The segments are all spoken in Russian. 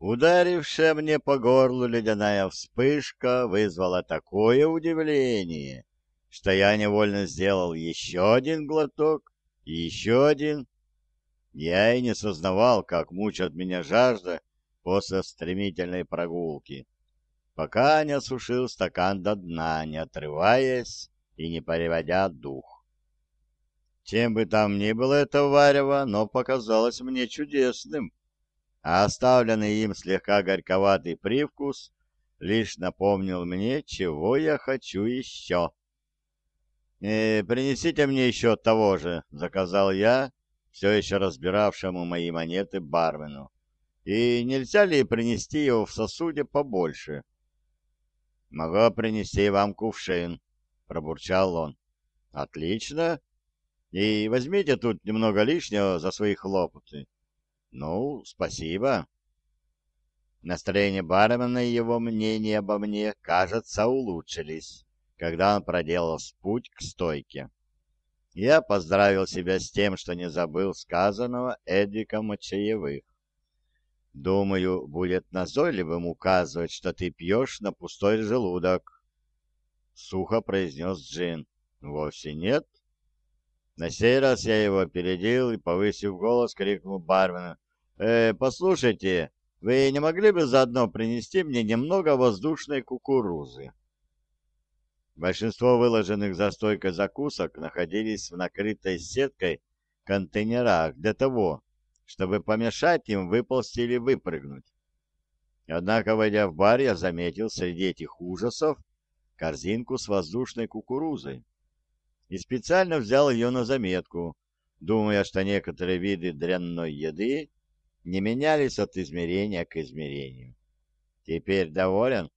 Ударившая мне по горлу ледяная вспышка вызвала такое удивление, что я невольно сделал еще один глоток и еще один. Я и не сознавал, как мучает меня жажда после стремительной прогулки, пока не осушил стакан до дна, не отрываясь и не переводя дух. Чем бы там ни было это варево, но показалось мне чудесным, а оставленный им слегка горьковатый привкус лишь напомнил мне, чего я хочу еще. «Э, «Принесите мне еще того же», — заказал я, все еще разбиравшему мои монеты бармену. «И нельзя ли принести его в сосуде побольше?» «Могу принести вам кувшин», — пробурчал он. «Отлично. И возьмите тут немного лишнего за свои хлопоты». «Ну, спасибо». Настроение бармена и его мнение обо мне, кажется, улучшились когда он проделал путь к стойке. Я поздравил себя с тем, что не забыл сказанного Эдиком о чаевых. Думаю, будет назойливым указывать, что ты пьешь на пустой желудок. Сухо произнес Джин. Вовсе нет. На сей раз я его опередил и, повысив голос, крикнул бармену. «Э, послушайте, вы не могли бы заодно принести мне немного воздушной кукурузы?» Большинство выложенных за стойкой закусок находились в накрытой сеткой контейнерах для того, чтобы помешать им выползти или выпрыгнуть. Однако, войдя в бар, я заметил среди этих ужасов корзинку с воздушной кукурузой и специально взял ее на заметку, думая, что некоторые виды дрянной еды не менялись от измерения к измерению. Теперь доволен?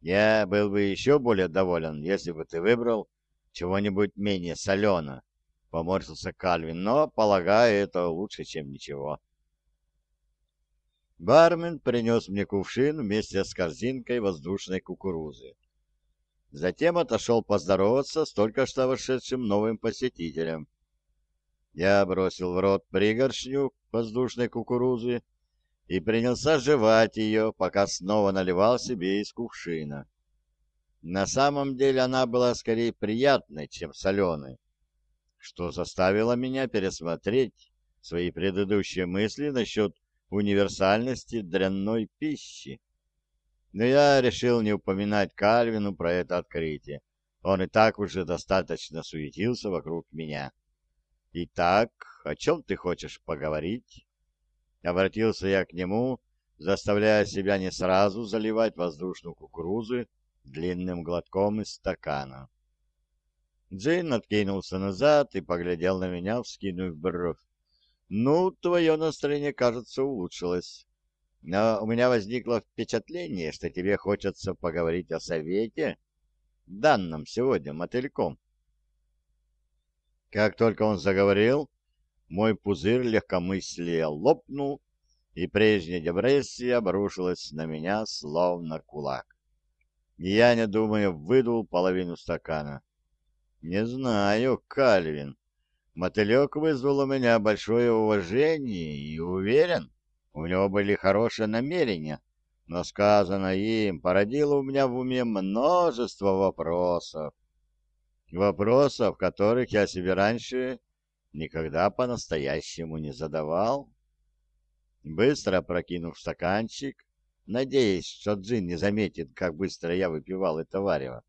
Я был бы еще более доволен, если бы ты выбрал чего-нибудь менее солено, — поморщился Кальвин, но, полагаю, это лучше, чем ничего. Бармен принес мне кувшин вместе с корзинкой воздушной кукурузы. Затем отошел поздороваться с только что вошедшим новым посетителем. Я бросил в рот пригоршню воздушной кукурузы и принялся жевать ее, пока снова наливал себе из кувшина. На самом деле она была скорее приятной, чем соленой, что заставило меня пересмотреть свои предыдущие мысли насчет универсальности дрянной пищи. Но я решил не упоминать Кальвину про это открытие. Он и так уже достаточно суетился вокруг меня. «Итак, о чем ты хочешь поговорить?» Обратился я к нему, заставляя себя не сразу заливать воздушную кукурузу длинным глотком из стакана. Джейн откинулся назад и поглядел на меня, вскинув бровь. «Ну, твое настроение, кажется, улучшилось. Но у меня возникло впечатление, что тебе хочется поговорить о совете, данном сегодня мотыльком». Как только он заговорил, мой пузырь легкомыслия лопнул, и прежняя депрессия обрушилась на меня, словно кулак. Я, не думая, выдул половину стакана. Не знаю, Кальвин. Мотылек вызвал у меня большое уважение и уверен, у него были хорошие намерения, но сказано им породило у меня в уме множество вопросов. Вопросов, которых я себе раньше никогда по-настоящему не задавал. Быстро прокинув стаканчик, надеясь, что Джин не заметит, как быстро я выпивал это варево.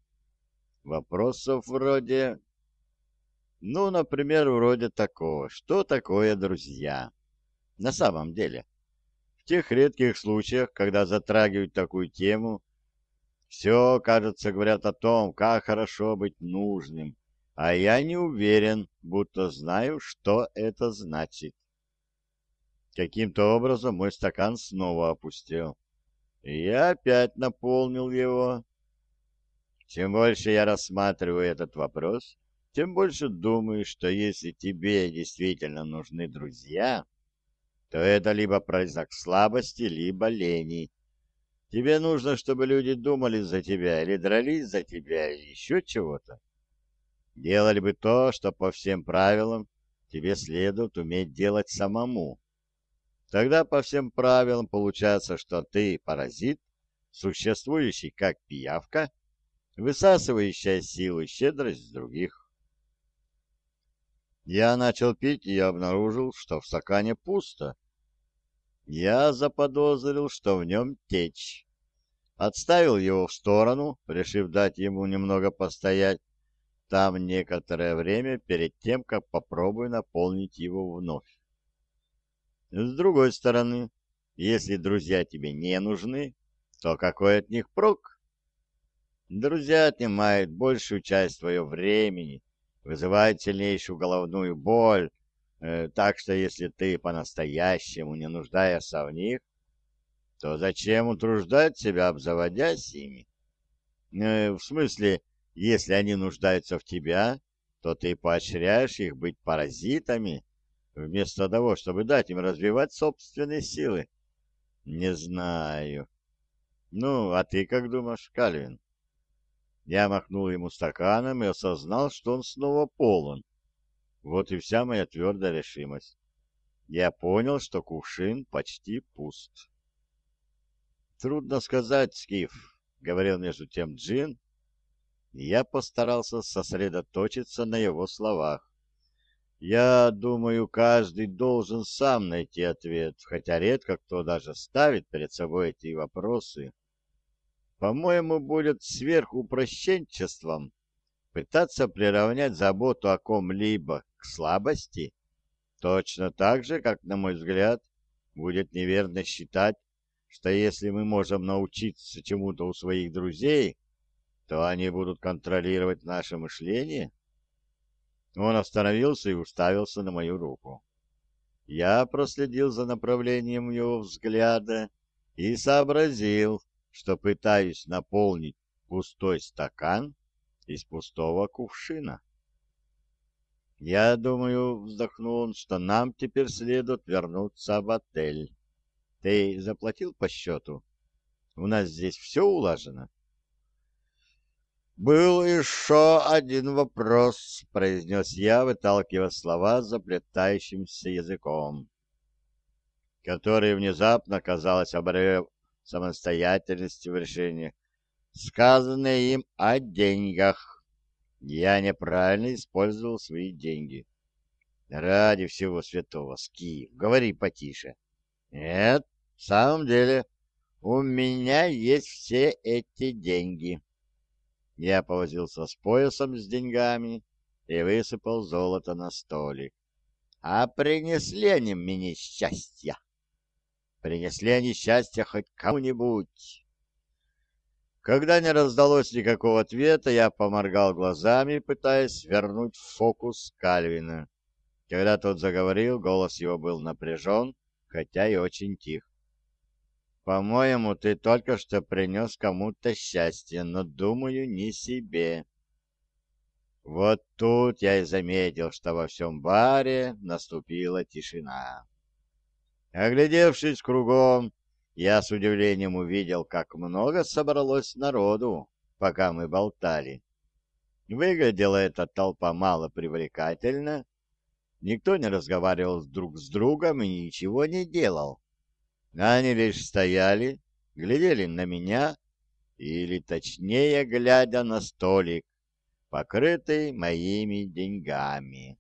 Вопросов вроде... Ну, например, вроде такого. Что такое друзья? На самом деле, в тех редких случаях, когда затрагивают такую тему, все, кажется, говорят о том, как хорошо быть нужным, а я не уверен, будто знаю, что это значит. Каким-то образом мой стакан снова опустел. И я опять наполнил его. Чем больше я рассматриваю этот вопрос, тем больше думаю, что если тебе действительно нужны друзья, то это либо признак слабости, либо лени. Тебе нужно, чтобы люди думали за тебя или дрались за тебя, или еще чего-то. Делали бы то, что по всем правилам тебе следует уметь делать самому. Тогда по всем правилам получается, что ты паразит, существующий как пиявка, высасывающая силу и щедрость других. Я начал пить и обнаружил, что в стакане пусто. Я заподозрил, что в нем течь. Отставил его в сторону, решив дать ему немного постоять там некоторое время перед тем, как попробую наполнить его вновь. С другой стороны, если друзья тебе не нужны, то какой от них прок? Друзья отнимают большую часть твоего времени, вызывают сильнейшую головную боль, э, так что если ты по-настоящему не нуждаешься в них, то зачем утруждать себя, обзаводясь ими? Э, в смысле, если они нуждаются в тебя, то ты поощряешь их быть паразитами, вместо того, чтобы дать им развивать собственные силы? Не знаю. Ну, а ты как думаешь, Кальвин? Я махнул ему стаканом и осознал, что он снова полон. Вот и вся моя твердая решимость. Я понял, что кувшин почти пуст. «Трудно сказать, Скиф», — говорил между тем Джин, я постарался сосредоточиться на его словах. Я думаю, каждый должен сам найти ответ, хотя редко кто даже ставит перед собой эти вопросы. По-моему, будет сверхупрощенчеством пытаться приравнять заботу о ком-либо к слабости, точно так же, как, на мой взгляд, будет неверно считать, что если мы можем научиться чему-то у своих друзей, то они будут контролировать наше мышление. Он остановился и уставился на мою руку. Я проследил за направлением его взгляда и сообразил, что пытаюсь наполнить пустой стакан из пустого кувшина. «Я думаю, — вздохнул он, — что нам теперь следует вернуться в отель. Ты заплатил по счету? У нас здесь все улажено?» «Был еще один вопрос», — произнес я, выталкивая слова заплетающимся языком, который внезапно, казалось, обрел самостоятельности в решении. Сказанное им о деньгах. Я неправильно использовал свои деньги. Ради всего святого, Скиф, говори потише. Нет, в самом деле, у меня есть все эти деньги. Я повозился с поясом с деньгами и высыпал золото на столик. А принесли они мне счастья. Принесли они счастья хоть кому-нибудь. Когда не раздалось никакого ответа, я поморгал глазами, пытаясь вернуть фокус Кальвина. Когда тот заговорил, голос его был напряжен, хотя и очень тих. По-моему, ты только что принес кому-то счастье, но, думаю, не себе. Вот тут я и заметил, что во всем баре наступила тишина. Оглядевшись кругом, я с удивлением увидел, как много собралось народу, пока мы болтали. Выглядела эта толпа мало привлекательно, никто не разговаривал друг с другом и ничего не делал. Они лишь стояли, глядели на меня, или точнее, глядя на столик, покрытый моими деньгами.